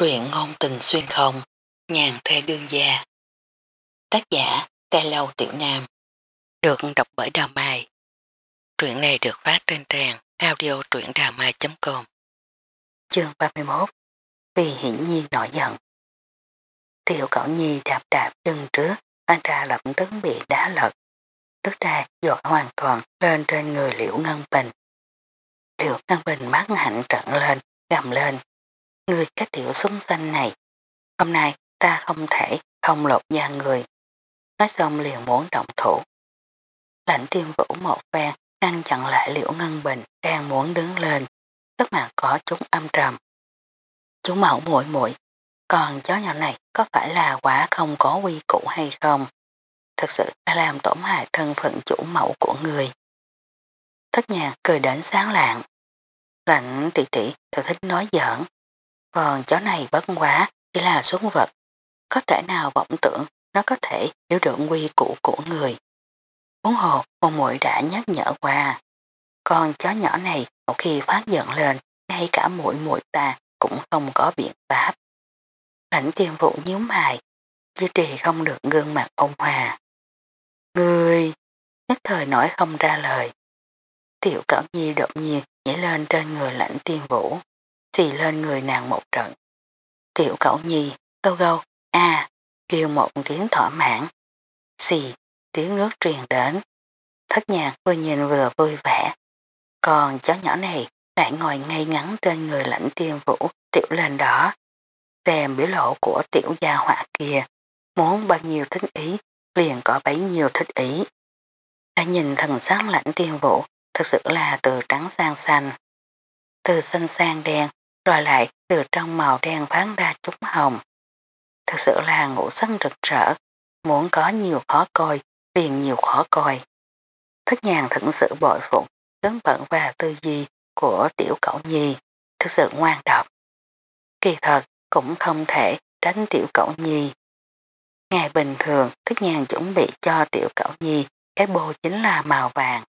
Truyện ngôn tình xuyên không, nhàn thê đương gia. Tác giả, Tê Lâu Tiểu Nam. Được đọc bởi Đào Mai. Truyện này được phát trên trang audio truyệnđàmai.com Chương 31 Vì hiển nhiên nổi giận. Tiểu cậu nhi đạp đạp chân trước, anh ra lập tức bị đá lật. Đất đai dội hoàn toàn lên trên người liễu ngân bình. Liễu ngân bình mắt hạnh trận lên, gầm lên. Người cái tiểu súng xanh này, Hôm nay ta không thể không lột da người. Nói xong liền muốn động thủ. Lãnh tiêm vũ một phen, ngăn chặn lại liễu ngân bình đang muốn đứng lên. Tất mặt có chúng âm trầm. Chú mẫu muội muội, còn chó nhỏ này có phải là quả không có quy củ hay không? Thật sự đã làm tổn hại thân phận chủ mẫu của người. Thất nhạc cười đến sáng lạng. Lạnh tỷ tỷ, thật thích nói giỡn. Còn chó này bất quá chỉ là xuống vật. Có thể nào vọng tưởng nó có thể hiểu được quy củ của người. Bốn hồ, một mũi đã nhắc nhở qua. Con chó nhỏ này một khi phát giận lên, ngay cả mũi mũi ta cũng không có biện pháp. Lãnh tiêm vụ nhíu mày, duy trì không được gương mặt ông hòa. Người, nhất thời nói không ra lời. Tiểu cẩm nhi đột nhiên nhảy lên trên người lãnh tiêm vũ, xì lên người nàng một trận. Tiểu cậu nhi, gâu gâu, a kêu một tiếng thỏa mãn. Xì, tiếng nước truyền đến. Thất nhạc vừa nhìn vừa vui vẻ. Còn chó nhỏ này lại ngồi ngay ngắn trên người lãnh tiên vũ tiểu lên đó. Xem biểu lộ của tiểu gia họa kia. Muốn bao nhiêu thích ý, liền có bấy nhiêu thích ý. Đã nhìn thần sắc lãnh tiên vũ, thật sự là từ trắng sang xanh. Từ xanh sang đen, rồi lại từ trong màu đen phán ra chút hồng. Thật sự là ngủ sắc rực rỡ, muốn có nhiều khó coi, liền nhiều khó coi. Thất nhàng thận sự bội phụng, tướng bận và tư duy của tiểu cậu nhi, thực sự ngoan độc. Kỳ thật, cũng không thể tránh tiểu cậu nhi. Ngày bình thường, thức nhàng chuẩn bị cho tiểu cậu nhi, cái bô chính là màu vàng.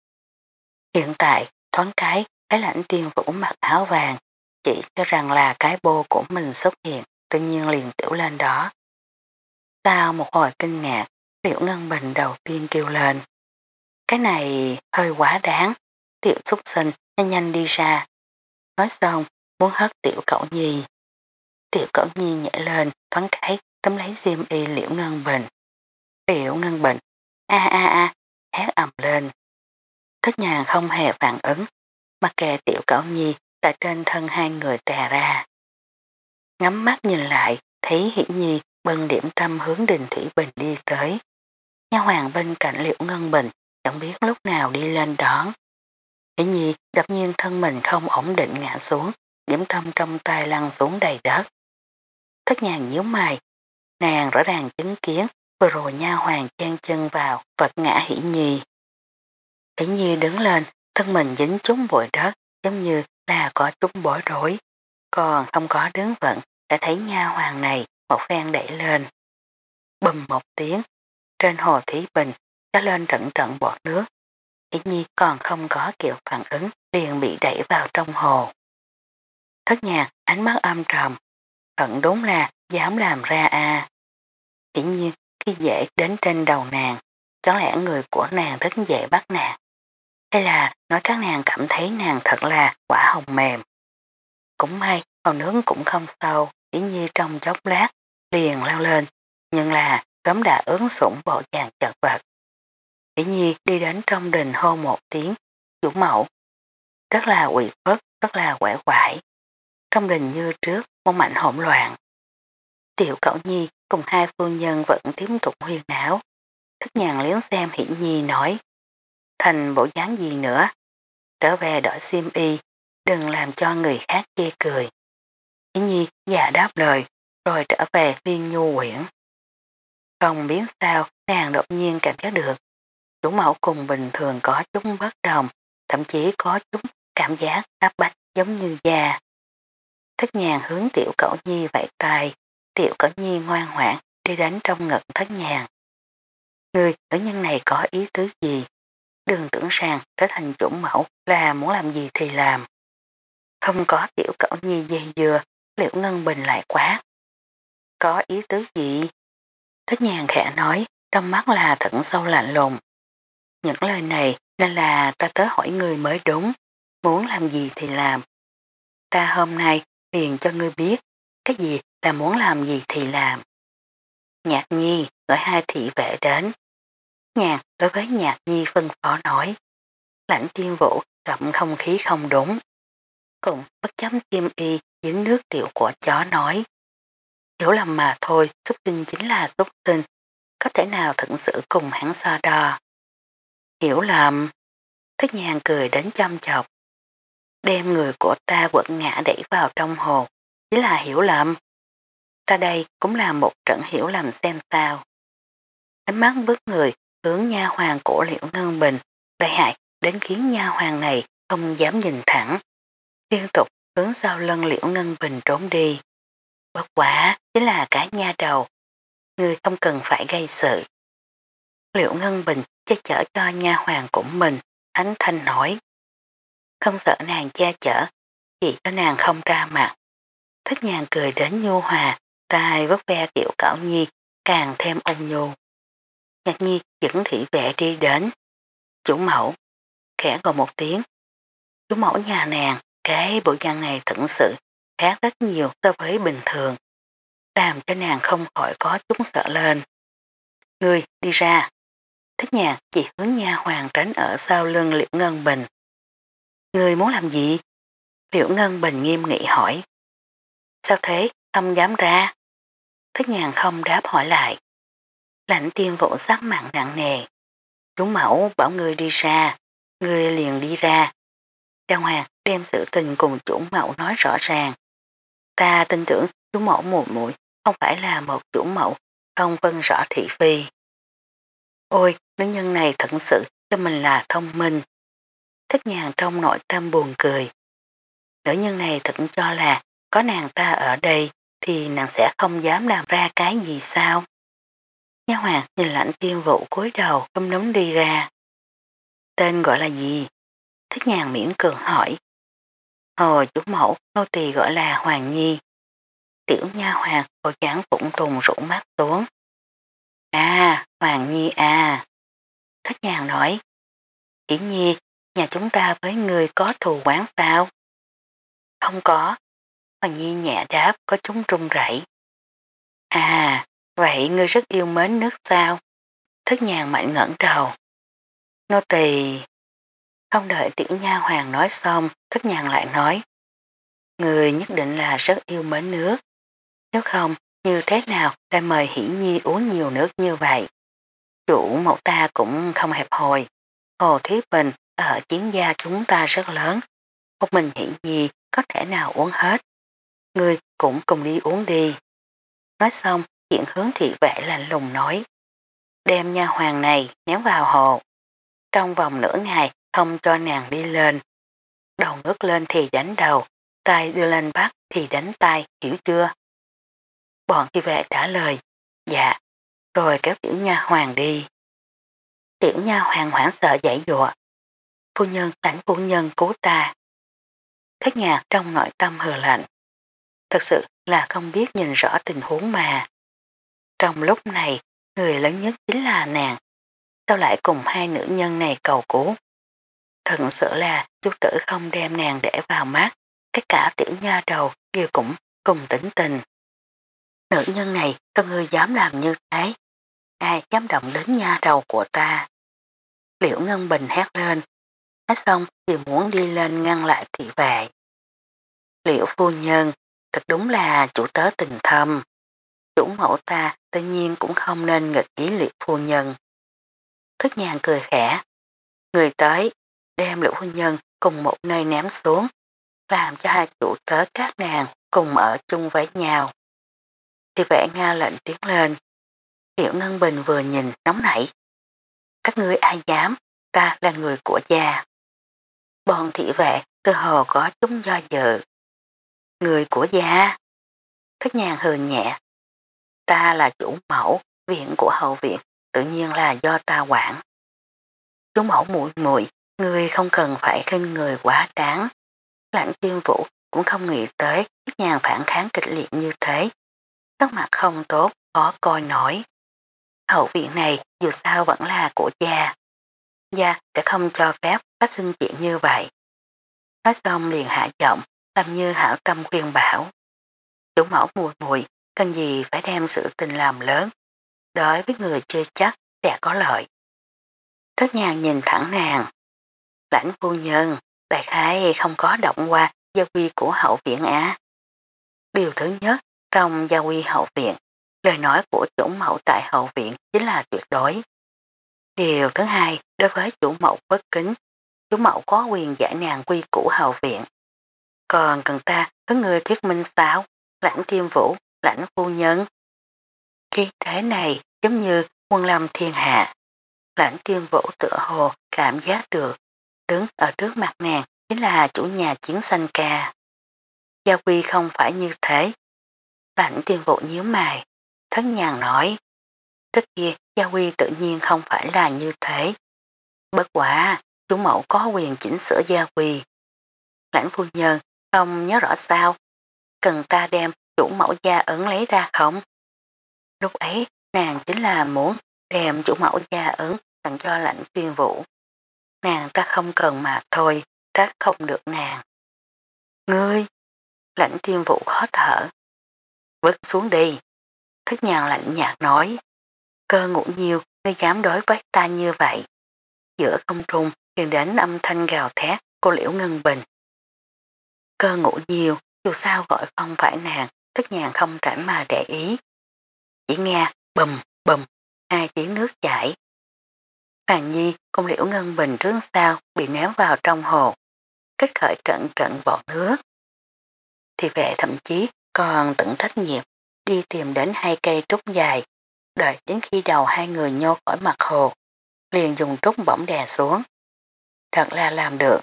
Hiện tại, thoáng cái, cái lãnh tiên vũ mặc áo vàng, chỉ cho rằng là cái bô của mình xuất hiện, tự nhiên liền tiểu lên đó. Sau một hồi kinh ngạc, Liễu Ngân Bình đầu tiên kêu lên. Cái này hơi quá đáng, tiểu xúc sinh nhanh nhanh đi ra. Nói xong, muốn hất tiểu cậu nhi. Tiểu cậu nhi nhảy lên, thoáng cái, tấm lấy diêm y Liễu Ngân Bình. Liễu Ngân Bình, a a a, hét ầm lên. Thất nhàng không hề phản ứng, mặc kệ tiểu cậu nhi tại trên thân hai người tè ra. Ngắm mắt nhìn lại, thấy hiển nhi bần điểm tâm hướng đình Thủy Bình đi tới. Nha hoàng bên cạnh liệu Ngân Bình chẳng biết lúc nào đi lên đón. Hiển nhi đột nhiên thân mình không ổn định ngã xuống, điểm tâm trong tay lăn xuống đầy đất. Thất nhàng nhíu mày, nàng rõ ràng chứng kiến vừa rồi nha hoàng chen chân vào vật ngã hiển nhi. Hiển nhi đứng lên, thân mình dính trúng bụi đất giống như là có chút bối rối, còn không có đứng vận đã thấy nha hoàng này một phen đẩy lên. Bùm một tiếng, trên hồ thí bình có lên trận trận bọt nước. Ý nhi còn không có kiểu phản ứng liền bị đẩy vào trong hồ. Thất nhạc ánh mắt âm trầm, thận đúng là dám làm ra a à. Dĩ nhiên khi dễ đến trên đầu nàng, chẳng lẽ người của nàng rất dễ bắt nạt. Hay là nói các nàng cảm thấy nàng thật là quả hồng mềm. Cũng may, màu nướng cũng không sâu, chỉ như trong chốc lát, liền lao lên, nhưng là cấm đã ớn sủng bộ chàng chật vật. Chỉ nhi đi đến trong đình hô một tiếng, chủ mẫu. Rất là quỷ phất, rất là quẻ quải. Trong đình như trước, mong mảnh hỗn loạn. Tiểu cậu nhi cùng hai phu nhân vẫn tiếp tục huyên não. Thức nhàn liếng xem hiển nhi nói. Thành bộ dáng gì nữa? Trở về đổi xiêm y, đừng làm cho người khác chê cười. Ý nhi già đáp lời, rồi trở về liên nhu quyển. Không biết sao, nàng đột nhiên cảm giác được. Chủ mẫu cùng bình thường có chút bất đồng, thậm chí có chút cảm giác áp bách giống như già. Thất nhàn hướng tiểu cậu nhi vẫy tay, tiểu cậu nhi ngoan hoãn đi đánh trong ngực thất nhàn. Người nữ nhân này có ý tứ gì? Đừng tưởng rằng trở thành chủ mẫu là muốn làm gì thì làm. Không có tiểu cậu nhi dây dừa, Liệu Ngân Bình lại quá. Có ý tứ gì? Thích nhàn khẽ nói, trong mắt là thận sâu lạnh lùng. Những lời này nên là ta tới hỏi người mới đúng, muốn làm gì thì làm. Ta hôm nay liền cho ngươi biết, cái gì là muốn làm gì thì làm. Nhạc nhi gọi hai thị vệ đến. Nhạc đối với nhạc nhi phân phó nói. Lãnh tiên vũ gặm không khí không đúng. Cũng bất chấm tim y dính nước tiểu của chó nói. Hiểu lầm mà thôi, xúc tinh chính là xúc tinh, có thể nào thận sự cùng hắn so đo. Hiểu lầm, thích nhàn cười đến chăm chọc. Đem người của ta quật ngã đẩy vào trong hồ, chỉ là hiểu lầm. Ta đây cũng là một trận hiểu lầm xem sao. Ánh mắt bước người hướng nha hoàng cổ liễu ngân bình, đại hại đến khiến nha hoàng này không dám nhìn thẳng. Liên tục hướng sau lân liễu ngân bình trốn đi. Bất quả chính là cả nha đầu. Người không cần phải gây sự. Liễu ngân bình che chở cho nha hoàng của mình, ánh thanh nói. Không sợ nàng che chở, chỉ cho nàng không ra mặt. Thích nhàn cười đến nhu hòa, tai vớt ve tiểu cảo nhi, càng thêm ôn nhu. Ngạc nhi dẫn thị vệ đi đến. Chủ mẫu, khẽ gọi một tiếng. Chủ mẫu nhà nàng, cái bộ dạng này thật sự khác rất nhiều so với bình thường. Làm cho nàng không khỏi có chút sợ lên. Ngươi đi ra. Thích nhạc chỉ hướng nha hoàng tránh ở sau lưng Liễu Ngân Bình. Ngươi muốn làm gì? Liễu Ngân Bình nghiêm nghị hỏi. Sao thế, không dám ra? Thích nhàn không đáp hỏi lại. Lãnh tiên vũ sắc mặn nặng nề. Chú mẫu bảo người đi ra, người liền đi ra. Đăng Hoàng đem sự tình cùng chủ mẫu nói rõ ràng. Ta tin tưởng chú mẫu mùi mũi không phải là một chủ mẫu không vân rõ thị phi. Ôi, nữ nhân này thật sự cho mình là thông minh. Thích nhàn trong nội tâm buồn cười. Nữ nhân này thật cho là có nàng ta ở đây thì nàng sẽ không dám làm ra cái gì sao. Nha hoàng nhìn lãnh tiên vụ cúi đầu không nóng đi ra. Tên gọi là gì? Thích nhàn miễn cường hỏi. Hồi chủ mẫu nô tỳ gọi là Hoàng Nhi. Tiểu nha hoàng bộ chán phụng trùng rũ mắt xuống. À, Hoàng Nhi à. Thích nhàn nói. Chỉ nhi, nhà chúng ta với người có thù quán sao? Không có. Hoàng Nhi nhẹ đáp có chúng rung rẩy. À, vậy ngươi rất yêu mến nước sao? Thất nhàng mạnh ngẩn đầu. Nô tỳ Không đợi tiểu nha hoàng nói xong, thất nhàng lại nói. Người nhất định là rất yêu mến nước. Nếu không, như thế nào lại mời hỷ nhi uống nhiều nước như vậy? Chủ mẫu ta cũng không hẹp hồi. Hồ Thí Bình ở chiến gia chúng ta rất lớn. Một mình hỷ nhi có thể nào uống hết. người cũng cùng đi uống đi. Nói xong, Diện hướng thị vệ lạnh lùng nói. Đem nha hoàng này ném vào hồ. Trong vòng nửa ngày không cho nàng đi lên. Đầu ngước lên thì đánh đầu, tay đưa lên bắt thì đánh tay, hiểu chưa? Bọn thị vệ trả lời, dạ, rồi kéo tiểu nha hoàng đi. Tiểu nha hoàng hoảng sợ dãy dụa. Phu nhân đánh phu nhân cứu ta. Thất nhạc trong nội tâm hờ lạnh. Thật sự là không biết nhìn rõ tình huống mà. Trong lúc này, người lớn nhất chính là nàng. Sao lại cùng hai nữ nhân này cầu cứu? Thật sự là chú tử không đem nàng để vào mắt. Tất cả tiểu nha đầu đều cũng cùng tỉnh tình. Nữ nhân này có người dám làm như thế. Ai dám động đến nha đầu của ta. Liễu Ngân Bình hét lên. Hết xong thì muốn đi lên ngăn lại thị vệ. Liễu phu nhân thật đúng là chủ tớ tình thâm. Chủ mẫu ta tự nhiên cũng không nên nghịch ý liệt phu nhân. Thức nhàn cười khẽ. Người tới, đem liễu phu nhân cùng một nơi ném xuống, làm cho hai chủ tớ các nàng cùng ở chung với nhau. Thì vẽ Nga lệnh tiếng lên. Tiểu Ngân Bình vừa nhìn nóng nảy. Các ngươi ai dám, ta là người của gia. Bọn thị vệ cơ hồ có chúng do dự. Người của gia. Thức nhàn hừ nhẹ. Ta là chủ mẫu, viện của hậu viện, tự nhiên là do ta quản. Chủ mẫu muội muội người không cần phải khinh người quá đáng. Lãnh tiên vũ cũng không nghĩ tới các nhàn phản kháng kịch liệt như thế. Tất mặt không tốt, khó coi nổi. Hậu viện này dù sao vẫn là của cha. Gia sẽ không cho phép phát sinh chuyện như vậy. Nói xong liền hạ giọng, làm như hảo tâm khuyên bảo. Chủ mẫu mùi mùi, cần gì phải đem sự tình làm lớn. Đối với người chưa chắc sẽ có lợi. Thất nhàng nhìn thẳng nàng. Lãnh phu nhân, đại khái không có động qua gia quy của hậu viện á. Điều thứ nhất, trong gia quy hậu viện, lời nói của chủ mẫu tại hậu viện chính là tuyệt đối. Điều thứ hai, đối với chủ mẫu bất kính, chủ mẫu có quyền giải nàng quy củ hậu viện. Còn cần ta có người thuyết minh sao, lãnh tiêm vũ, lãnh phu nhân. Khi thế này giống như quân lâm thiên hạ. Lãnh tiên vũ tựa hồ cảm giác được, đứng ở trước mặt nàng chính là chủ nhà chiến sanh ca. Gia quy không phải như thế. Lãnh tiên vũ nhíu mày, thất nhàng nói. Trước kia gia quy tự nhiên không phải là như thế. Bất quả, chủ mẫu có quyền chỉnh sửa gia quy. Lãnh phu nhân không nhớ rõ sao. Cần ta đem chủ mẫu gia ấn lấy ra không? Lúc ấy nàng chính là muốn đem chủ mẫu gia ấn tặng cho lãnh tiên vũ. Nàng ta không cần mà thôi, trách không được nàng. Ngươi! Lãnh tiên vũ khó thở. Vứt xuống đi. Thức nhàn lạnh nhạt nói. Cơ ngủ nhiều, ngươi dám đối với ta như vậy. Giữa không trung truyền đến âm thanh gào thét cô liễu ngân bình. Cơ ngủ nhiều, dù sao gọi không phải nàng, tất nhàn không rảnh mà để ý. Chỉ nghe bùm bùm, hai tiếng nước chảy. Hoàng Nhi công liễu ngân bình trước sau bị ném vào trong hồ, kích khởi trận trận bọt nước. Thì vệ thậm chí còn tận trách nhiệm đi tìm đến hai cây trúc dài, đợi đến khi đầu hai người nhô khỏi mặt hồ, liền dùng trúc bỗng đè xuống. Thật là làm được,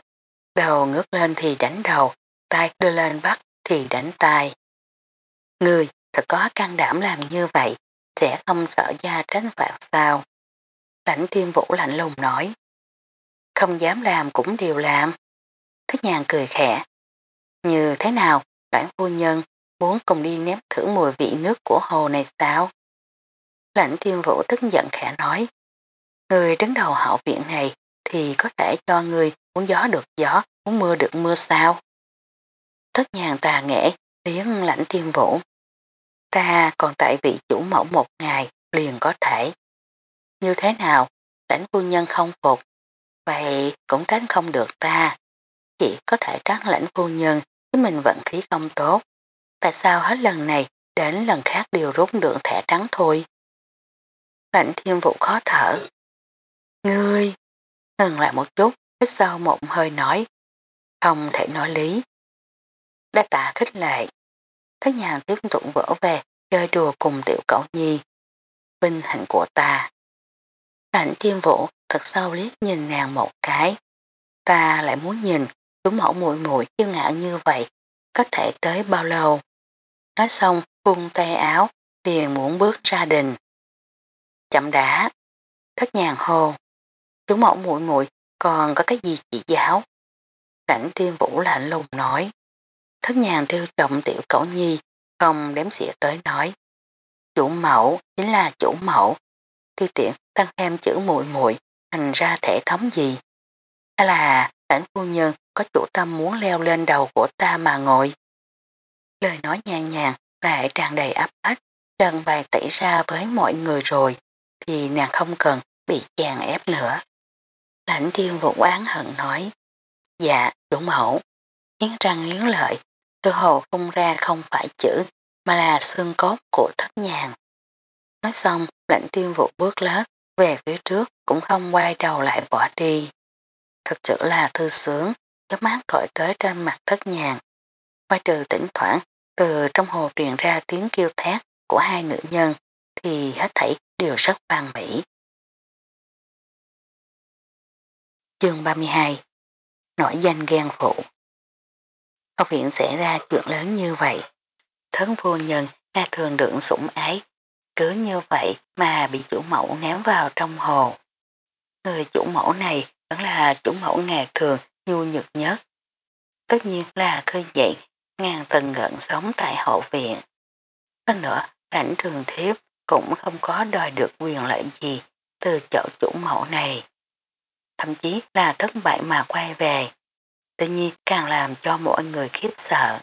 đầu ngước lên thì đánh đầu, tay đưa lên bắt thì đánh tay. Người thật có can đảm làm như vậy, sẽ không sợ gia tránh phạt sao. Lãnh tiêm vũ lạnh lùng nói. Không dám làm cũng đều làm. Thích nhàn cười khẽ. Như thế nào, lãnh phu nhân muốn cùng đi nếm thử mùi vị nước của hồ này sao? Lãnh tiêm vũ tức giận khẽ nói. Người đứng đầu hậu viện này thì có thể cho người muốn gió được gió, muốn mưa được mưa sao? Thất nhàn tà nghệ, tiếng lãnh tiêm vũ. Ta còn tại vị chủ mẫu một ngày liền có thể. Như thế nào, lãnh phu nhân không phục. Vậy cũng tránh không được ta. Chỉ có thể tránh lãnh phu nhân chứ mình vận khí không tốt. Tại sao hết lần này đến lần khác đều rút được thẻ trắng thôi? Lãnh thiên vụ khó thở. Ngươi! Ngừng lại một chút, hít sâu một hơi nói. Không thể nói lý. Đa tạ khích lệ thấy nhà tiếp tục vỡ về, chơi đùa cùng tiểu cậu nhi. Vinh hạnh của ta. Lãnh tiêm vũ thật sâu liếc nhìn nàng một cái. Ta lại muốn nhìn, đúng mẫu mùi mùi kiêu ngạo như vậy, có thể tới bao lâu. Nói xong, vung tay áo, liền muốn bước ra đình. Chậm đã, thất nhàng hồ. Chú mẫu muội muội còn có cái gì chỉ giáo? Lãnh tiên vũ lạnh lùng nói. Thất nhàng trêu trọng tiểu cẩu nhi, không đếm xỉa tới nói. Chủ mẫu chính là chủ mẫu. Tuy tiện tăng thêm chữ muội muội thành ra thể thống gì. Hay là lãnh phu nhân có chủ tâm muốn leo lên đầu của ta mà ngồi. Lời nói nhàn nhàng lại tràn đầy áp ách, trần bài tẩy ra với mọi người rồi, thì nàng không cần bị chàng ép nữa. Lãnh thiên vụ oán hận nói, dạ, chủ mẫu, nghiến răng nghiến lợi, tư hồ phun ra không phải chữ, mà là xương cốt của thất nhàng. Nói xong, lãnh tiên vụ bước lết về phía trước cũng không quay đầu lại bỏ đi. Thật sự là thư sướng, gió mát thổi tới trên mặt thất nhàng. Ngoài trừ tỉnh thoảng, từ trong hồ truyền ra tiếng kêu thét của hai nữ nhân, thì hết thảy đều rất ban mỹ. Chương 32 Nổi danh ghen phụ Học viện xảy ra chuyện lớn như vậy. Thấn vô nhân nga thường được sủng ái, cứ như vậy mà bị chủ mẫu ném vào trong hồ. Người chủ mẫu này vẫn là chủ mẫu ngày thường nhu nhược nhất. Tất nhiên là khơi dậy ngang từng gận sống tại hậu viện. Hơn nữa, lãnh thường thiếp cũng không có đòi được quyền lợi gì từ chỗ chủ mẫu này. Thậm chí là thất bại mà quay về. Tự nhiên càng làm cho mọi người khiếp sợ.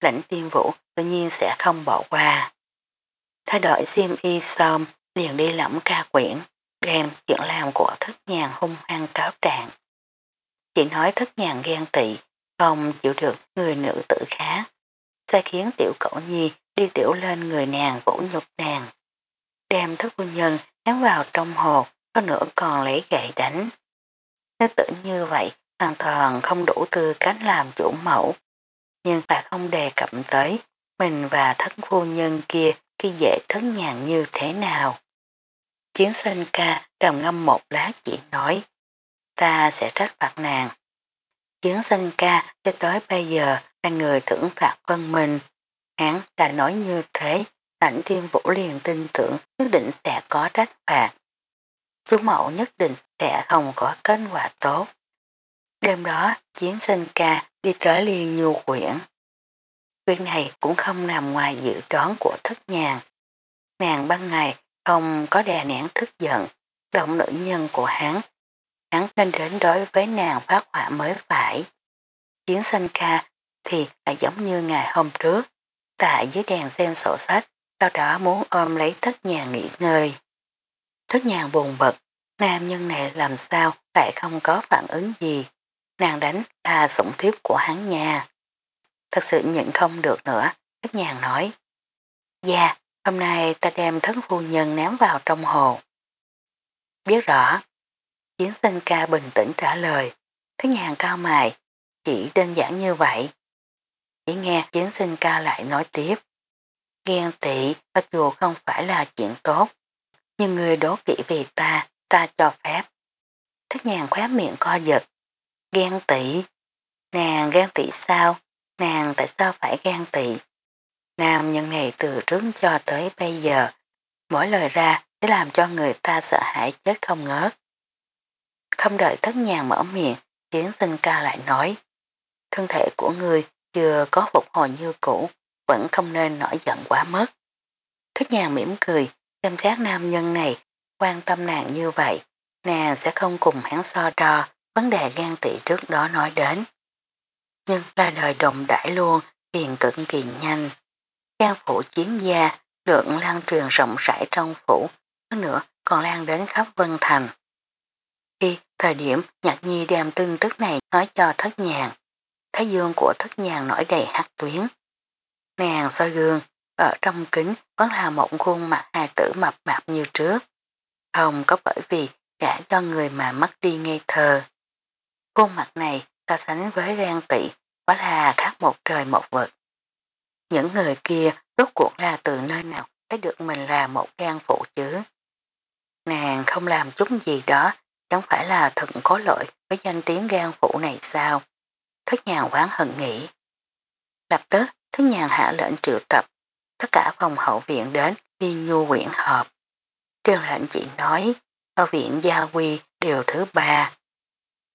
Lãnh tiên vũ tự nhiên sẽ không bỏ qua. Thay đổi xiêm y xong liền đi lẫm ca quyển, đem chuyện làm của thất nhàn hung hăng cáo trạng. Chỉ nói thất nhàn ghen tị, không chịu được người nữ tử khác. Sẽ khiến tiểu cậu nhi đi tiểu lên người nàng vũ nhục nàng. Đem thất phu nhân ném vào trong hồ, có nữa còn lấy gậy đánh. Nếu tử như vậy, hoàn toàn không đủ tư cách làm chủ mẫu, nhưng lại không đề cập tới mình và thất phu nhân kia khi dễ thất nhàn như thế nào. Chiến sinh ca trầm ngâm một lát chỉ nói, ta sẽ trách phạt nàng. Chiến sinh ca cho tới bây giờ là người thưởng phạt phân mình. Hắn đã nói như thế, lãnh thiên vũ liền tin tưởng nhất định sẽ có trách phạt. Chú mẫu nhất định sẽ không có kết quả tốt. Đêm đó, chiến sinh ca đi tới liên nhu quyển. Việc này cũng không nằm ngoài dự đoán của thất nhàn. Nàng ban ngày không có đè nén thức giận, động nữ nhân của hắn. Hắn nên đến đối với nàng phát hỏa mới phải. Chiến sinh ca thì lại giống như ngày hôm trước, tại dưới đèn xem sổ sách, sau đó muốn ôm lấy thất nhàn nghỉ ngơi. Thất nhàn buồn bật, nam nhân này làm sao lại không có phản ứng gì. Nàng đánh ta sủng thiếp của hắn nhà. Thật sự nhịn không được nữa, ít nhàn nói. Dạ, hôm nay ta đem thất phu nhân ném vào trong hồ. Biết rõ. Chiến sinh ca bình tĩnh trả lời. Thất nhàn cao mài, chỉ đơn giản như vậy. Chỉ nghe chiến sinh ca lại nói tiếp. Ghen tị mặc dù không phải là chuyện tốt, nhưng người đố kỹ vì ta, ta cho phép. Thất nhàn khóe miệng co giật. Ghen tị. Nàng ghen tị sao? Nàng tại sao phải ghen tị? Nam nhân này từ trước cho tới bây giờ, mỗi lời ra sẽ làm cho người ta sợ hãi chết không ngớt. Không đợi thất nhàn mở miệng, chiến sinh ca lại nói, thân thể của người chưa có phục hồi như cũ, vẫn không nên nổi giận quá mất. Thất nhàn mỉm cười, xem xét nam nhân này, quan tâm nàng như vậy, nàng sẽ không cùng hắn so đo vấn đề gan tị trước đó nói đến. Nhưng là đời đồng đãi luôn, liền cực kỳ nhanh. gan phủ chiến gia, được lan truyền rộng rãi trong phủ, hơn nữa còn lan đến khắp Vân Thành. Khi thời điểm Nhạc Nhi đem tin tức này nói cho thất nhàn, thái dương của thất nhàn nổi đầy hắc tuyến. Nàng soi gương, ở trong kính vẫn là một khuôn mặt hài tử mập mạp như trước. Không có bởi vì gã cho người mà mất đi ngây thơ. Khuôn mặt này so sánh với gan tị quá là khác một trời một vực. Những người kia rốt cuộc là từ nơi nào thấy được mình là một gan phụ chứ. Nàng không làm chút gì đó, chẳng phải là thật có lỗi với danh tiếng gan phụ này sao. Thất nhàn quán hận nghĩ. Lập tức, thất nhàn hạ lệnh triệu tập tất cả phòng hậu viện đến đi nhu quyển họp. Truyền lệnh chỉ nói ở viện gia quy, điều thứ ba.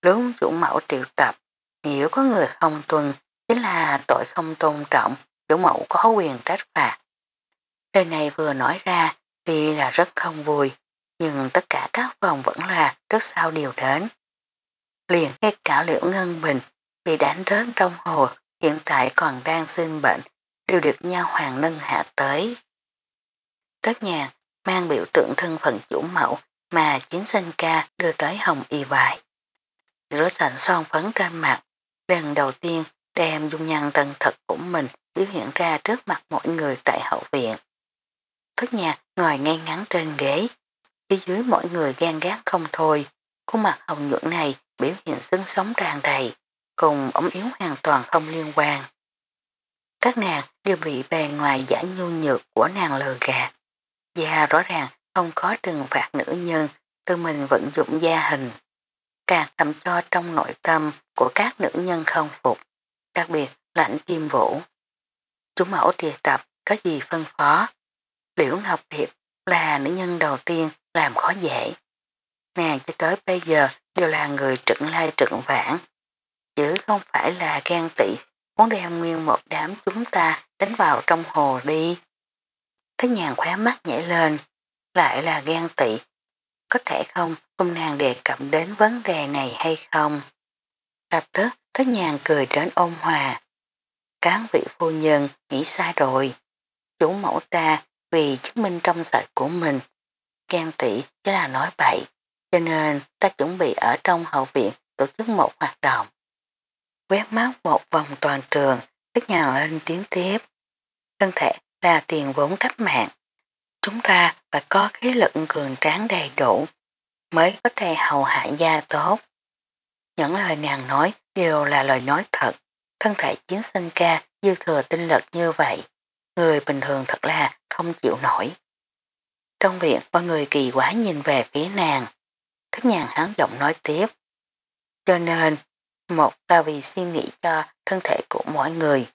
Lúc chủ mẫu triệu tập nếu có người không tuân chính là tội không tôn trọng chủ mẫu có quyền trách phạt. Lời này vừa nói ra thì là rất không vui, nhưng tất cả các phòng vẫn là rất sao điều đến. Liền ngay cả liễu ngân bình bị đánh rớt trong hồ hiện tại còn đang sinh bệnh đều được nha hoàng nâng hạ tới. Tất nhạc mang biểu tượng thân phận chủ mẫu mà chiến sinh ca đưa tới hồng y vải. Rửa sạch son phấn trên mặt, lần đầu tiên đem dung nhăn tân thật của mình biểu hiện ra trước mặt mọi người tại hậu viện. Thất nhạc ngồi ngay ngắn trên ghế, phía dưới mọi người gan gác không thôi, khuôn mặt hồng nhuận này biểu hiện xứng sống tràn đầy, cùng ống yếu hoàn toàn không liên quan. Các nàng đều bị bề ngoài giả nhu nhược của nàng lờ gạt, và rõ ràng không có trừng phạt nữ nhân tự mình vận dụng gia hình, càng làm cho trong nội tâm của các nữ nhân không phục, đặc biệt lãnh kim vũ. Chúng mẫu trìa tập có gì phân phó. Liễu Ngọc Điệp là nữ nhân đầu tiên làm khó dễ. Nàng cho tới bây giờ đều là người trưởng lai trưởng vãn, chứ không phải là ghen tị muốn đem nguyên một đám chúng ta đánh vào trong hồ đi. Thế nhàn khóa mắt nhảy lên, lại là ghen tị. Có thể không, hôm nàng đề cập đến vấn đề này hay không? Lập tức, thế nhàn cười đến ôn hòa. Cán vị phu nhân nghĩ sai rồi. Chủ mẫu ta vì chứng minh trong sạch của mình. khen tỷ chỉ là nói bậy, cho nên ta chuẩn bị ở trong hậu viện tổ chức một hoạt động. Quét mắt một vòng toàn trường, tức nhàng lên tiếng tiếp. Thân thể là tiền vốn cách mạng. Chúng ta phải có khí lực cường tráng đầy đủ mới có thể hầu hạ gia tốt. Những lời nàng nói đều là lời nói thật. Thân thể chiến sinh ca dư thừa tinh lực như vậy. Người bình thường thật là không chịu nổi. Trong viện mọi người kỳ quá nhìn về phía nàng. Thức nhàn hắn giọng nói tiếp. Cho nên, một là vì suy nghĩ cho thân thể của mỗi người.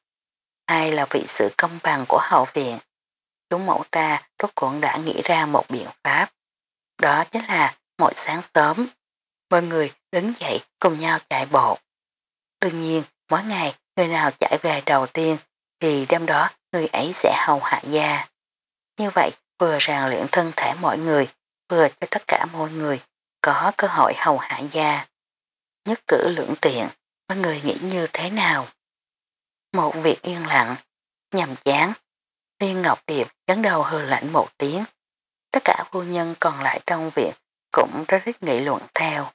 Hai là vì sự công bằng của hậu viện. Chúng mẫu ta rốt cuộc đã nghĩ ra một biện pháp. Đó chính là mỗi sáng sớm, mọi người đứng dậy cùng nhau chạy bộ. Đương nhiên, mỗi ngày người nào chạy về đầu tiên thì đêm đó người ấy sẽ hầu hạ gia. Như vậy vừa ràng luyện thân thể mọi người, vừa cho tất cả mọi người có cơ hội hầu hạ gia. Nhất cử lưỡng tiện, mọi người nghĩ như thế nào? Một việc yên lặng, nhầm chán. Liên Ngọc Điệp dẫn đầu hư lạnh một tiếng. Tất cả phu nhân còn lại trong viện cũng rất ít nghị luận theo.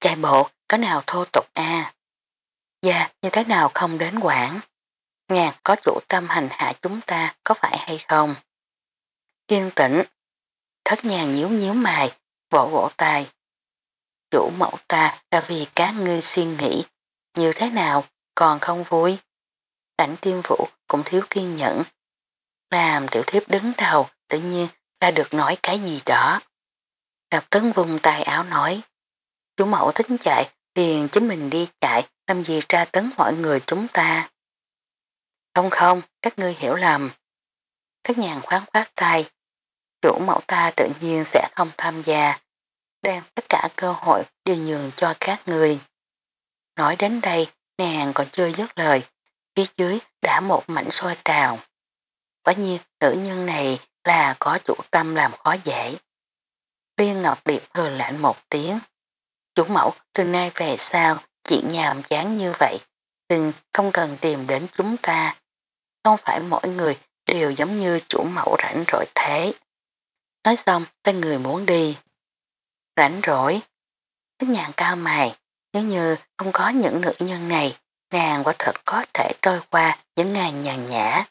Chạy bộ có nào thô tục a à? Dạ như thế nào không đến quản? Ngàn có chủ tâm hành hạ chúng ta có phải hay không? Yên tĩnh. Thất nhàng nhíu nhíu mày, vỗ vỗ tay. Chủ mẫu ta là vì các ngươi suy nghĩ như thế nào còn không vui. Đảnh tiêm vũ cũng thiếu kiên nhẫn. Làm tiểu thiếp đứng đầu tự nhiên là được nói cái gì đó. Đạp tấn vùng tay áo nói. Chủ mẫu thích chạy liền chính mình đi chạy làm gì tra tấn mọi người chúng ta. Không không, các ngươi hiểu lầm. Các nhàn khoáng khoát tay. Chủ mẫu ta tự nhiên sẽ không tham gia. Đem tất cả cơ hội đều nhường cho các người. Nói đến đây, nàng còn chưa dứt lời. Phía dưới đã một mảnh sôi trào. Quả nhiên, nữ nhân này là có chủ tâm làm khó dễ. Liên Ngọc Điệp hừ lạnh một tiếng. Chủ mẫu, từ nay về sao chuyện nhàm chán như vậy, Đừng không cần tìm đến chúng ta. Không phải mỗi người đều giống như chủ mẫu rảnh rỗi thế. Nói xong, tên người muốn đi. Rảnh rỗi. Tức nhàn cao mày, nếu như không có những nữ nhân này, nàng quả thật có thể trôi qua những ngày nhàn nhã.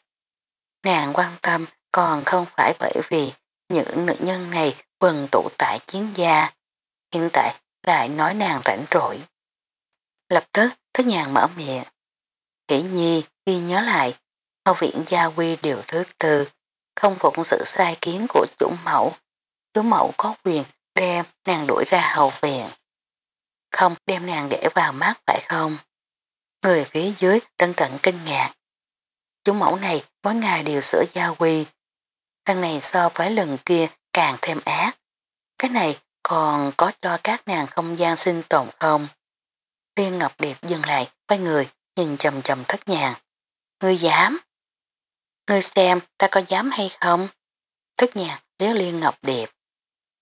Nàng quan tâm còn không phải bởi vì những nữ nhân này quần tụ tại chiến gia. Hiện tại lại nói nàng rảnh rỗi. Lập tức thức nhàn mở miệng. Kỷ nhi ghi nhớ lại, hậu viện gia quy điều thứ tư, không phục sự sai kiến của chủ mẫu. Chủ mẫu có quyền đem nàng đuổi ra hậu viện. Không đem nàng để vào mắt phải không? Người phía dưới đơn trận kinh ngạc. Chú mẫu này mỗi ngày đều sửa gia quy. Lần này so với lần kia càng thêm ác. Cái này còn có cho các nàng không gian sinh tồn không? Liên Ngọc Điệp dừng lại, quay người, nhìn chầm chầm thất nhàng. Ngươi dám? Ngươi xem ta có dám hay không? Thất nhàng liếu Liên Ngọc Điệp.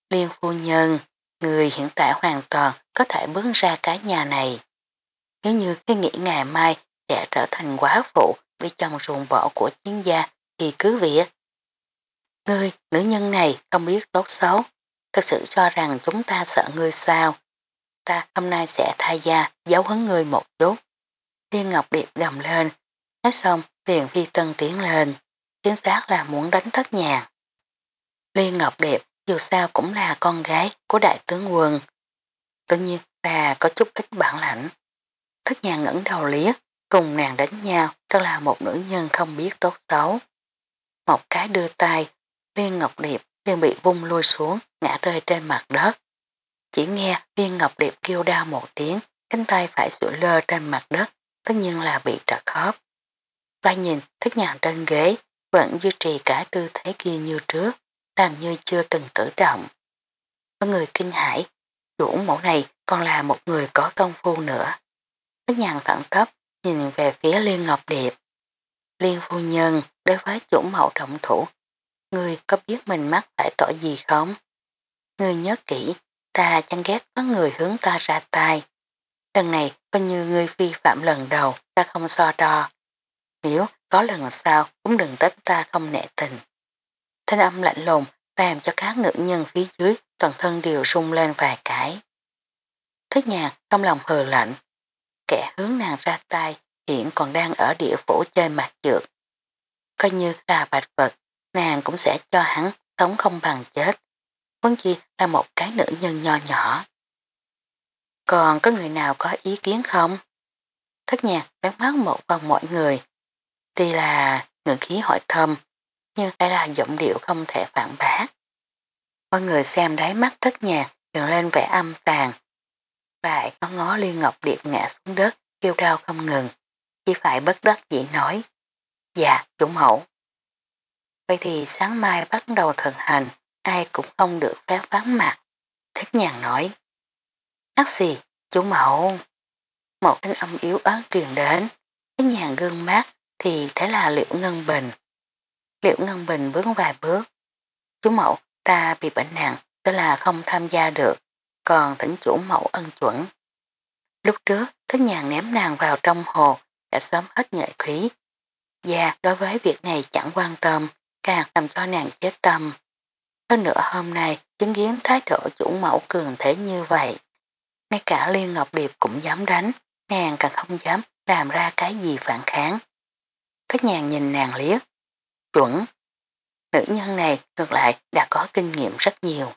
Liên phu nhân, người hiện tại hoàn toàn có thể bước ra cái nhà này. Nếu như cái nghĩ ngày mai sẽ trở thành quá phụ bị chồng ruồng bỏ của chiến gia thì cứ việc. Ngươi, nữ nhân này không biết tốt xấu, thật sự cho rằng chúng ta sợ ngươi sao. Ta hôm nay sẽ thay gia giáo huấn ngươi một chút. Liên Ngọc Điệp gầm lên, nói xong liền phi tân tiến lên, chính xác là muốn đánh thất nhàng. Liên Ngọc Điệp dù sao cũng là con gái của đại tướng quân. Tự nhiên là có chút ít bản lãnh. Thất nhàng ngẩng đầu liếc, cùng nàng đánh nhau thật là một nữ nhân không biết tốt xấu. Một cái đưa tay, Liên Ngọc Điệp liền bị vung lôi xuống, ngã rơi trên mặt đất. Chỉ nghe Liên Ngọc Điệp kêu đau một tiếng, cánh tay phải sủi lơ trên mặt đất, tất nhiên là bị trật khớp. Lại nhìn thích nhàng trên ghế, vẫn duy trì cả tư thế kia như trước, làm như chưa từng cử động. Có người kinh hãi, chủ mẫu này còn là một người có công phu nữa. Thích nhàng thẳng tấp, nhìn về phía Liên Ngọc Điệp. Liên phu nhân đối với chủ mẫu trọng thủ, ngươi có biết mình mắc phải tội gì không? Ngươi nhớ kỹ, ta chẳng ghét có người hướng ta ra tay. Lần này coi như ngươi vi phạm lần đầu, ta không so đo. Nếu có lần sau cũng đừng trách ta không nệ tình. Thanh âm lạnh lùng làm cho các nữ nhân phía dưới toàn thân đều rung lên vài cái. Thích nhạc trong lòng hờ lạnh, kẻ hướng nàng ra tay hiện còn đang ở địa phủ chơi mặt trượt. Coi như là bạch vật, nàng cũng sẽ cho hắn sống không bằng chết. Vốn chi là một cái nữ nhân nho nhỏ. Còn có người nào có ý kiến không? Thất nhạc bán mắt một vòng mọi người. Tuy là ngữ khí hỏi thâm, nhưng đây là giọng điệu không thể phản bác. Mọi người xem đáy mắt thất nhạc dần lên vẻ âm tàn. Lại có ngó liên ngọc điệp ngã xuống đất, kêu đau không ngừng. Chỉ phải bất đắc dĩ nói. Dạ, chủ mẫu. Vậy thì sáng mai bắt đầu thần hành, ai cũng không được phép vắng mặt. Thích nhàng nói. ác xì, chủ mẫu. Một thanh âm yếu ớt truyền đến. Thích nhàng gương mát thì thế là liệu ngân bình. Liệu ngân bình bước vài bước. Chú mẫu, ta bị bệnh nặng, tức là không tham gia được, còn thỉnh chủ mẫu ân chuẩn. Lúc trước, thích nhàng ném nàng vào trong hồ, đã sớm hết nhợi khí. Và đối với việc này chẳng quan tâm, càng làm cho nàng chết tâm. Hơn nữa hôm nay chứng kiến thái độ chủ mẫu cường thế như vậy. Ngay cả Liên Ngọc Điệp cũng dám đánh, nàng càng không dám làm ra cái gì phản kháng. Thất nhàng nhìn nàng liếc. Chuẩn. Nữ nhân này ngược lại đã có kinh nghiệm rất nhiều.